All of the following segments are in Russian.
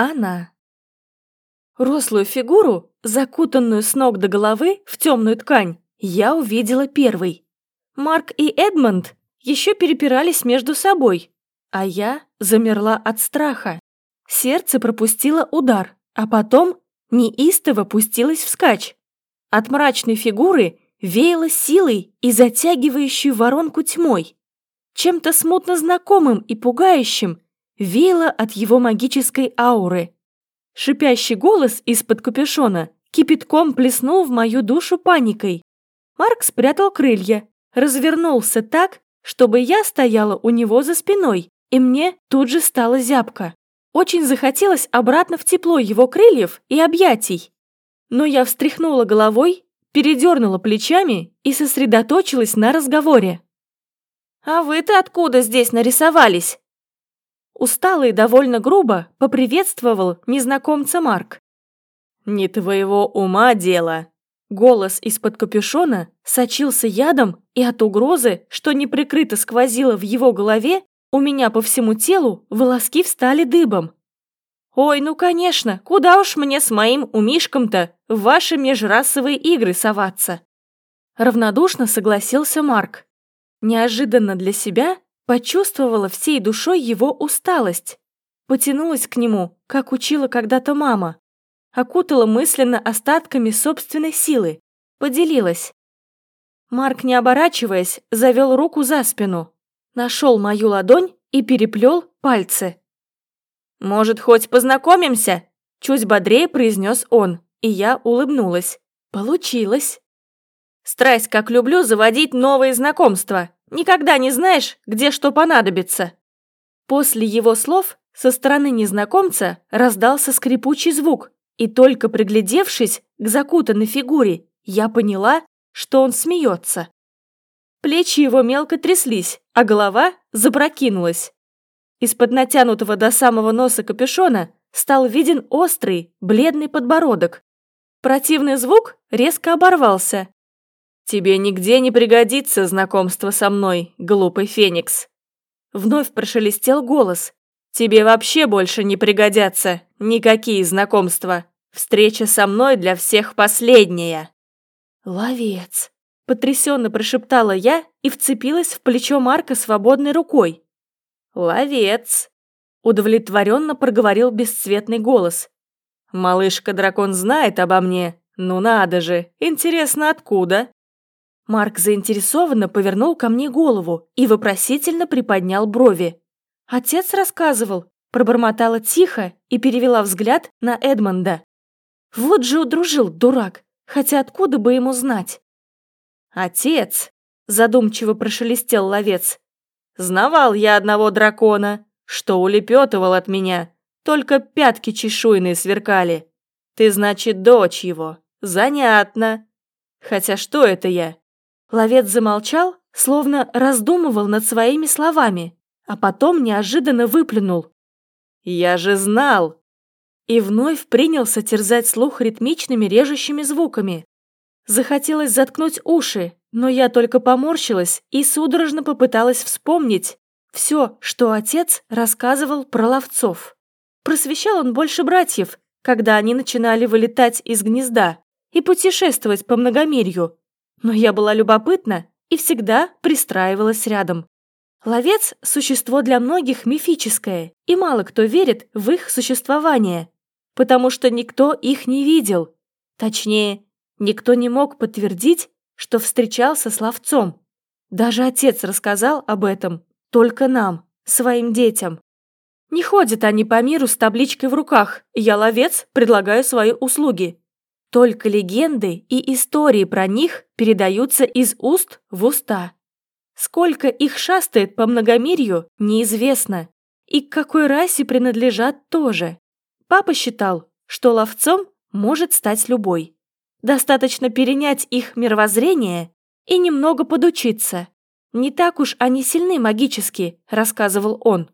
Она. Рослую фигуру, закутанную с ног до головы в темную ткань, я увидела первой. Марк и Эдмонд еще перепирались между собой, а я замерла от страха. Сердце пропустило удар, а потом неистово пустилось вскачь. От мрачной фигуры веяло силой и затягивающей воронку тьмой. Чем-то смутно знакомым и пугающим веяло от его магической ауры. Шипящий голос из-под капюшона кипятком плеснул в мою душу паникой. Марк спрятал крылья, развернулся так, чтобы я стояла у него за спиной, и мне тут же стало зябко. Очень захотелось обратно в тепло его крыльев и объятий. Но я встряхнула головой, передернула плечами и сосредоточилась на разговоре. «А вы-то откуда здесь нарисовались?» Устало и довольно грубо поприветствовал незнакомца Марк. «Не твоего ума дело!» Голос из-под капюшона сочился ядом, и от угрозы, что неприкрыто сквозило в его голове, у меня по всему телу волоски встали дыбом. «Ой, ну конечно, куда уж мне с моим умишком-то в ваши межрасовые игры соваться?» Равнодушно согласился Марк. Неожиданно для себя почувствовала всей душой его усталость. Потянулась к нему, как учила когда-то мама. Окутала мысленно остатками собственной силы. Поделилась. Марк, не оборачиваясь, завел руку за спину. Нашел мою ладонь и переплел пальцы. «Может, хоть познакомимся?» Чуть бодрее произнес он, и я улыбнулась. Получилось. Страсть, как люблю заводить новые знакомства. Никогда не знаешь, где что понадобится. После его слов со стороны незнакомца раздался скрипучий звук, и только приглядевшись к закутанной фигуре, я поняла, что он смеется. Плечи его мелко тряслись, а голова запрокинулась. Из-под натянутого до самого носа капюшона стал виден острый, бледный подбородок. Противный звук резко оборвался. «Тебе нигде не пригодится знакомство со мной, глупый феникс!» Вновь прошелестел голос. «Тебе вообще больше не пригодятся никакие знакомства. Встреча со мной для всех последняя!» «Ловец!» – потрясенно прошептала я и вцепилась в плечо Марка свободной рукой. «Ловец!» – удовлетворенно проговорил бесцветный голос. «Малышка-дракон знает обо мне. Ну надо же, интересно, откуда?» Марк заинтересованно повернул ко мне голову и вопросительно приподнял брови. «Отец рассказывал», – пробормотала тихо и перевела взгляд на Эдмонда. «Вот же удружил, дурак, хотя откуда бы ему знать?» «Отец», – задумчиво прошелестел ловец, Знавал я одного дракона, что улепетывал от меня, только пятки чешуйные сверкали. Ты, значит, дочь его. Занятно. Хотя что это я? Ловец замолчал, словно раздумывал над своими словами, а потом неожиданно выплюнул. «Я же знал!» И вновь принялся терзать слух ритмичными режущими звуками. Захотелось заткнуть уши, но я только поморщилась и судорожно попыталась вспомнить все, что отец рассказывал про ловцов. Просвещал он больше братьев, когда они начинали вылетать из гнезда и путешествовать по многомирью. Но я была любопытна и всегда пристраивалась рядом. Ловец – существо для многих мифическое, и мало кто верит в их существование, потому что никто их не видел. Точнее, никто не мог подтвердить, что встречался с ловцом. Даже отец рассказал об этом только нам, своим детям. Не ходят они по миру с табличкой в руках «Я ловец, предлагаю свои услуги». Только легенды и истории про них передаются из уст в уста. Сколько их шастает по многомирью, неизвестно. И к какой расе принадлежат тоже. Папа считал, что ловцом может стать любой. Достаточно перенять их мировоззрение и немного подучиться. Не так уж они сильны магически, рассказывал он.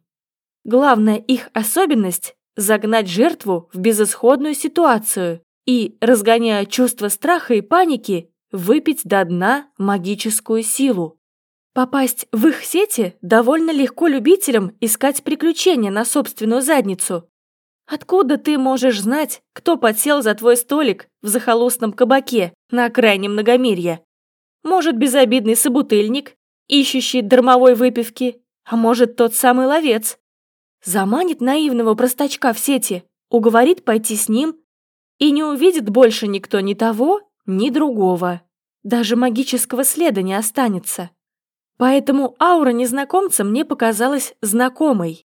Главная их особенность – загнать жертву в безысходную ситуацию и, разгоняя чувство страха и паники, выпить до дна магическую силу. Попасть в их сети довольно легко любителям искать приключения на собственную задницу. Откуда ты можешь знать, кто подсел за твой столик в захолустном кабаке на окраине многомирья? Может, безобидный собутыльник, ищущий дармовой выпивки, а может, тот самый ловец. Заманит наивного простачка в сети, уговорит пойти с ним, и не увидит больше никто ни того, ни другого. Даже магического следа не останется. Поэтому аура незнакомца мне показалась знакомой.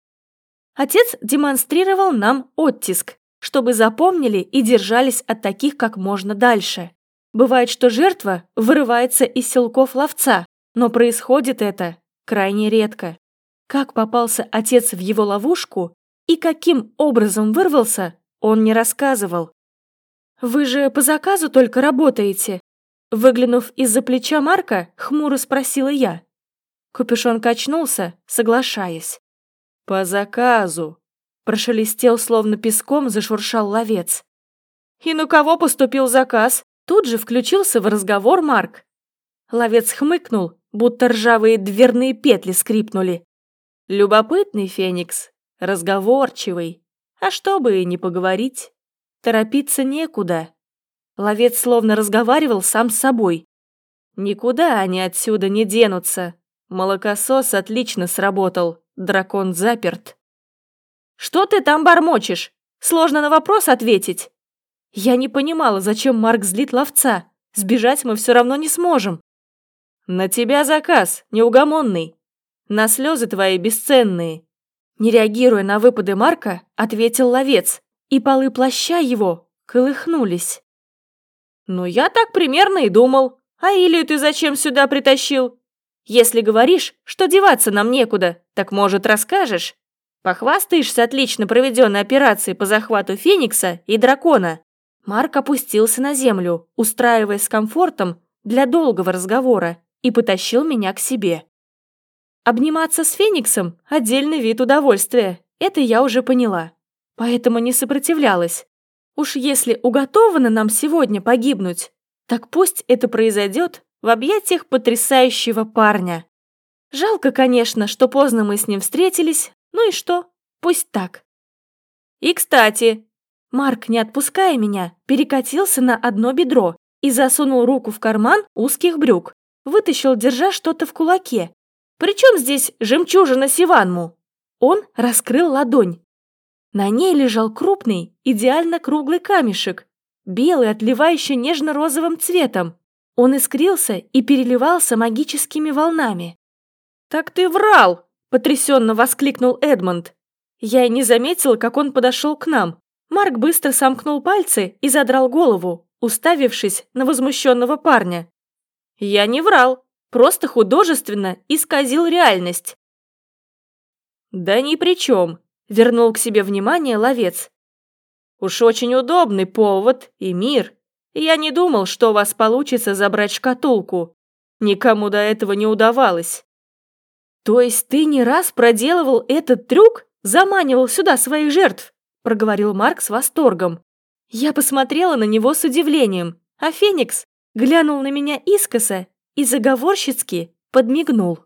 Отец демонстрировал нам оттиск, чтобы запомнили и держались от таких как можно дальше. Бывает, что жертва вырывается из селков ловца, но происходит это крайне редко. Как попался отец в его ловушку и каким образом вырвался, он не рассказывал. «Вы же по заказу только работаете?» Выглянув из-за плеча Марка, хмуро спросила я. Капюшон качнулся, соглашаясь. «По заказу!» Прошелестел, словно песком, зашуршал ловец. «И на кого поступил заказ?» Тут же включился в разговор Марк. Ловец хмыкнул, будто ржавые дверные петли скрипнули. Любопытный Феникс, разговорчивый. А чтобы и не поговорить, торопиться некуда. Ловец словно разговаривал сам с собой. Никуда они отсюда не денутся. Молокосос отлично сработал. Дракон заперт. «Что ты там бормочешь? Сложно на вопрос ответить». Я не понимала, зачем Марк злит ловца. Сбежать мы все равно не сможем. «На тебя заказ, неугомонный. На слезы твои бесценные». Не реагируя на выпады Марка, ответил ловец, и полы плаща его колыхнулись. «Ну, я так примерно и думал. А Илью ты зачем сюда притащил? Если говоришь, что деваться нам некуда, так, может, расскажешь? Похвастаешься отлично проведенной операцией по захвату Феникса и Дракона?» Марк опустился на землю, устраиваясь с комфортом для долгого разговора, и потащил меня к себе. Обниматься с Фениксом – отдельный вид удовольствия, это я уже поняла. Поэтому не сопротивлялась. Уж если уготовано нам сегодня погибнуть, так пусть это произойдет в объятиях потрясающего парня. Жалко, конечно, что поздно мы с ним встретились, ну и что, пусть так. И, кстати, Марк, не отпуская меня, перекатился на одно бедро и засунул руку в карман узких брюк, вытащил, держа что-то в кулаке. Причем здесь жемчужина Сиванму? Он раскрыл ладонь. На ней лежал крупный, идеально круглый камешек, белый, отливающий нежно-розовым цветом. Он искрился и переливался магическими волнами. «Так ты врал!» – потрясенно воскликнул Эдмонд. Я и не заметила, как он подошел к нам. Марк быстро сомкнул пальцы и задрал голову, уставившись на возмущенного парня. «Я не врал, просто художественно исказил реальность». «Да ни при чем», – вернул к себе внимание ловец. «Уж очень удобный повод и мир. Я не думал, что у вас получится забрать шкатулку. Никому до этого не удавалось. То есть ты не раз проделывал этот трюк? Заманивал сюда своих жертв? Проговорил Марк с восторгом. Я посмотрела на него с удивлением, а Феникс глянул на меня искоса и заговорщицки подмигнул.